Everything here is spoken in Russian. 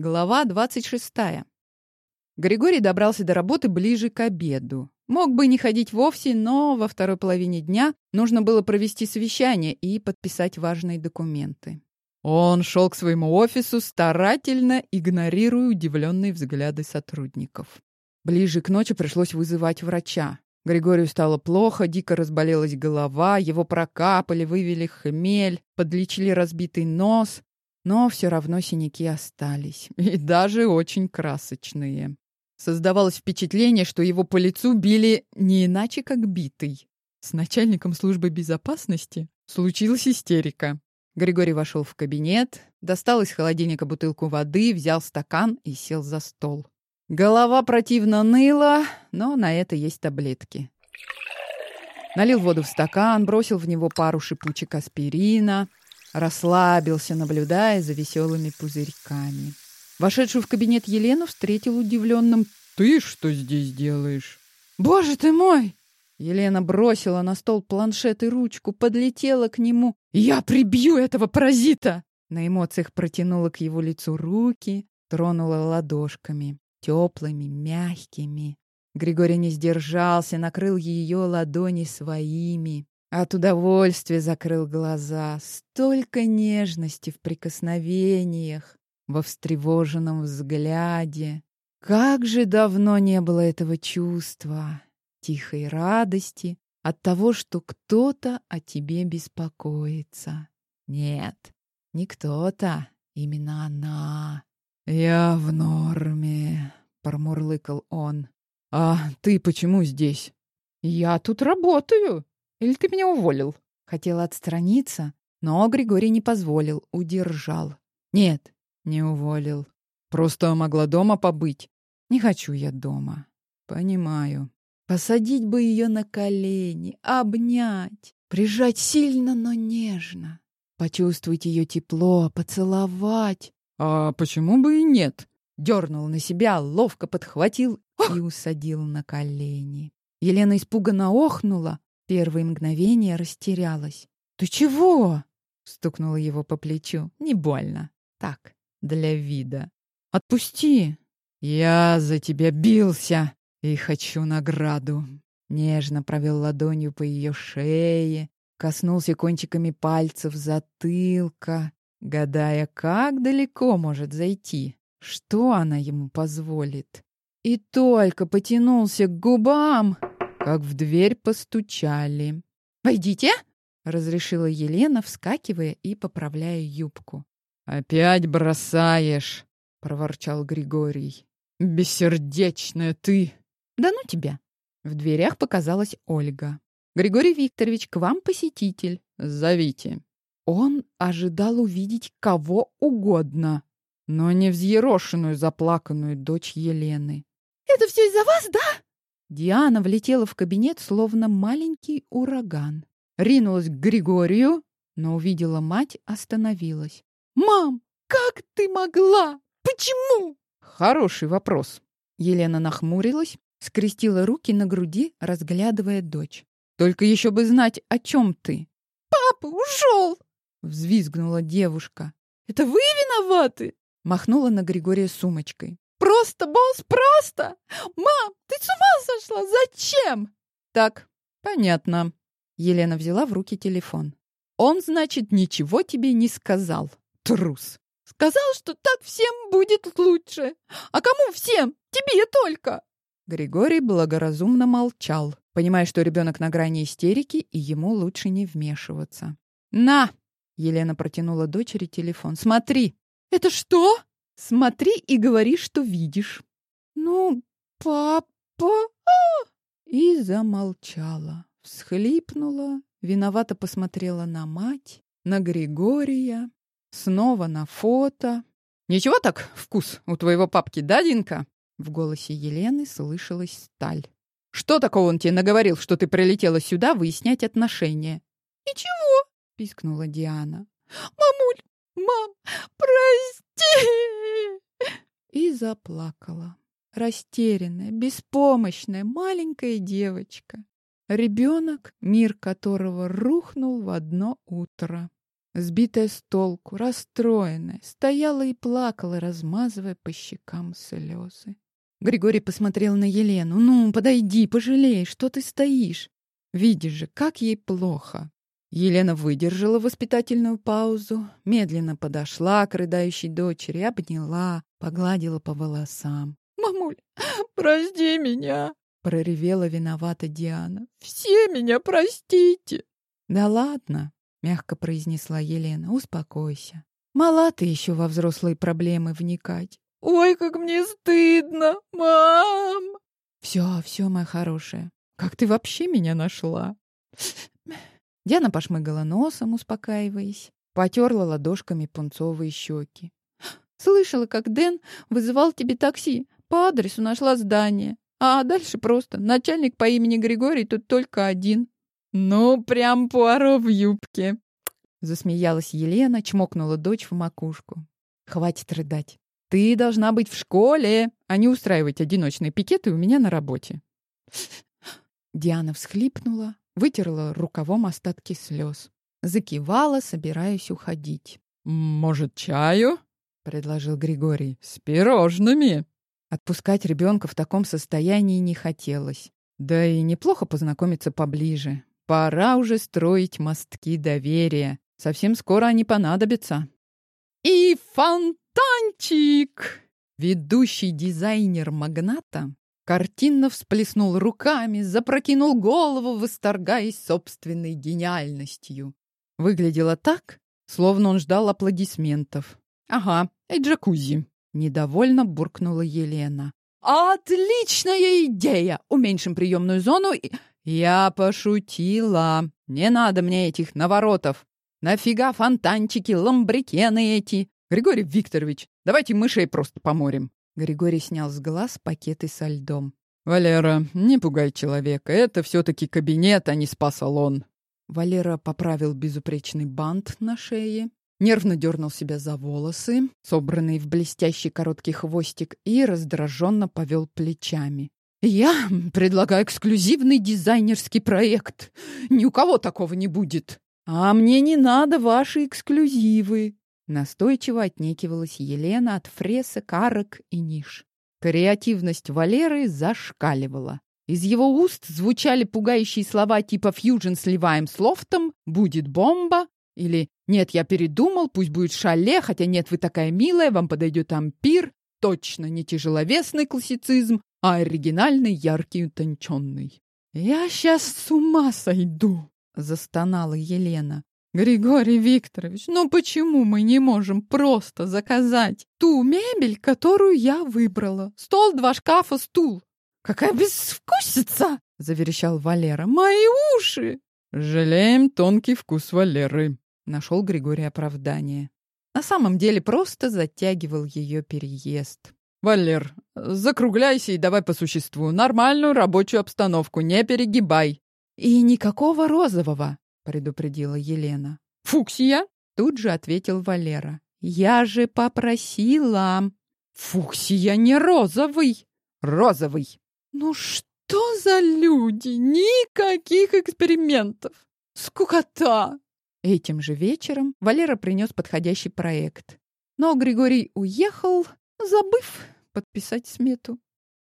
Глава 26. Григорий добрался до работы ближе к обеду. Мог бы не ходить вовсе, но во второй половине дня нужно было провести совещание и подписать важные документы. Он шел к своему офису, старательно игнорируя удивленные взгляды сотрудников. Ближе к ночи пришлось вызывать врача. Григорию стало плохо, дико разболелась голова, его прокапали, вывели хмель, подлечили разбитый нос, но все равно синяки остались, и даже очень красочные. Создавалось впечатление, что его по лицу били не иначе, как битый. С начальником службы безопасности случилась истерика. Григорий вошел в кабинет, достал из холодильника бутылку воды, взял стакан и сел за стол. Голова противно ныла, но на это есть таблетки. Налил воду в стакан, бросил в него пару шипучек аспирина, Расслабился, наблюдая за веселыми пузырьками. Вошедшую в кабинет Елену встретил удивленным. «Ты что здесь делаешь?» «Боже ты мой!» Елена бросила на стол планшет и ручку, подлетела к нему. «Я прибью этого паразита!» На эмоциях протянула к его лицу руки, тронула ладошками, теплыми, мягкими. Григорий не сдержался, накрыл ее ладони своими. От удовольствия закрыл глаза. Столько нежности в прикосновениях, во встревоженном взгляде. Как же давно не было этого чувства, тихой радости от того, что кто-то о тебе беспокоится. Нет, не кто-то, именно она. «Я в норме», — промурлыкал он. «А ты почему здесь?» «Я тут работаю», или ты меня уволил?» Хотела отстраниться, но Григорий не позволил, удержал. «Нет, не уволил. Просто могла дома побыть. Не хочу я дома. Понимаю. Посадить бы ее на колени, обнять, прижать сильно, но нежно. Почувствовать ее тепло, поцеловать. А почему бы и нет? Дернул на себя, ловко подхватил и усадил на колени. Елена испуганно охнула, Первые мгновения растерялась. «Ты чего?» — стукнула его по плечу. «Не больно. Так, для вида. Отпусти!» «Я за тебя бился и хочу награду!» Нежно провел ладонью по ее шее, коснулся кончиками пальцев затылка, гадая, как далеко может зайти, что она ему позволит. И только потянулся к губам, как в дверь постучали. «Войдите!» — разрешила Елена, вскакивая и поправляя юбку. «Опять бросаешь!» — проворчал Григорий. «Бессердечная ты!» «Да ну тебя!» В дверях показалась Ольга. «Григорий Викторович, к вам посетитель. Зовите». Он ожидал увидеть кого угодно, но не взъерошенную заплаканную дочь Елены. «Это все из-за вас, да?» Диана влетела в кабинет, словно маленький ураган. Ринулась к Григорию, но увидела мать, остановилась. «Мам, как ты могла? Почему?» «Хороший вопрос». Елена нахмурилась, скрестила руки на груди, разглядывая дочь. «Только еще бы знать, о чем ты». «Папа ушел!» — взвизгнула девушка. «Это вы виноваты?» — махнула на Григория сумочкой. Просто, босс, просто! Мам, ты с ума сошла? Зачем? Так, понятно. Елена взяла в руки телефон. Он, значит, ничего тебе не сказал. Трус. Сказал, что так всем будет лучше. А кому всем? Тебе только. Григорий благоразумно молчал, понимая, что ребенок на грани истерики, и ему лучше не вмешиваться. «На!» — Елена протянула дочери телефон. «Смотри!» «Это что?» Смотри и говори, что видишь. Ну, папа... А! И замолчала, всхлипнула, виновато посмотрела на мать, на Григория, снова на фото. Ничего так вкус у твоего папки, да, Динка? В голосе Елены слышалась сталь. Что такого он тебе наговорил, что ты прилетела сюда выяснять отношения? Ничего, пискнула Диана. Мамуль, мам, прости и заплакала. Растерянная, беспомощная маленькая девочка. Ребенок, мир которого рухнул в одно утро. Сбитая с толку, расстроенная, стояла и плакала, размазывая по щекам слезы. Григорий посмотрел на Елену. «Ну, подойди, пожалей, что ты стоишь? Видишь же, как ей плохо». Елена выдержала воспитательную паузу, медленно подошла к рыдающей дочери, обняла, погладила по волосам. «Мамуль, прости меня!» — проревела виновата Диана. «Все меня простите!» «Да ладно!» — мягко произнесла Елена. «Успокойся. Мала ты еще во взрослые проблемы вникать. Ой, как мне стыдно, мам! Все, все, моя хорошая. Как ты вообще меня нашла? Диана пошмыгала носом, успокаиваясь, потерла ладошками пунцовые щеки. Слышала, как Дэн вызывал тебе такси. По адресу нашла здание. А дальше просто. Начальник по имени Григорий тут только один. Ну, прям Пуаро в юбке. Засмеялась Елена, чмокнула дочь в макушку. Хватит рыдать. Ты должна быть в школе, а не устраивать одиночные пикеты у меня на работе. Диана всхлипнула, вытерла рукавом остатки слез. Закивала, собираясь уходить. «Может, чаю?» — предложил Григорий. «С пирожными!» Отпускать ребенка в таком состоянии не хотелось. Да и неплохо познакомиться поближе. Пора уже строить мостки доверия. Совсем скоро они понадобятся. «И фан Танчик!» Ведущий дизайнер магната картинно всплеснул руками, запрокинул голову, восторгаясь собственной гениальностью. Выглядело так, словно он ждал аплодисментов. «Ага, и джакузи», — недовольно буркнула Елена. «Отличная идея! Уменьшим приемную зону и...» «Я пошутила. Не надо мне этих наворотов. Нафига фонтанчики, ламбрикены эти? Григорий Викторович, давайте мышей просто поморим. Григорий снял с глаз пакеты со льдом. «Валера, не пугай человека. Это все-таки кабинет, а не спа-салон». Валера поправил безупречный бант на шее, нервно дернул себя за волосы, собранные в блестящий короткий хвостик, и раздраженно повел плечами. «Я предлагаю эксклюзивный дизайнерский проект. Ни у кого такого не будет. А мне не надо ваши эксклюзивы. Настойчиво отнекивалась Елена от фресок, арок и ниш. Креативность Валеры зашкаливала. Из его уст звучали пугающие слова типа «фьюжн сливаем с лофтом», «будет бомба» или «нет, я передумал, пусть будет шале, хотя нет, вы такая милая, вам подойдет ампир». Точно не тяжеловесный классицизм, а оригинальный, яркий, утонченный. «Я сейчас с ума сойду!» — застонала Елена. Григорий Викторович, ну почему мы не можем просто заказать ту мебель, которую я выбрала? Стол, два шкафа, стул. Какая безвкусица! Заверещал Валера. Мои уши! Жалеем тонкий вкус Валеры. Нашел Григорий оправдание. На самом деле просто затягивал ее переезд. Валер, закругляйся и давай по существу. Нормальную рабочую обстановку, не перегибай. И никакого розового предупредила Елена. Фуксия? Тут же ответил Валера. Я же попросила. Фуксия не розовый. Розовый. Ну что за люди? Никаких экспериментов. Скукота. Этим же вечером Валера принес подходящий проект. Но Григорий уехал, забыв подписать смету.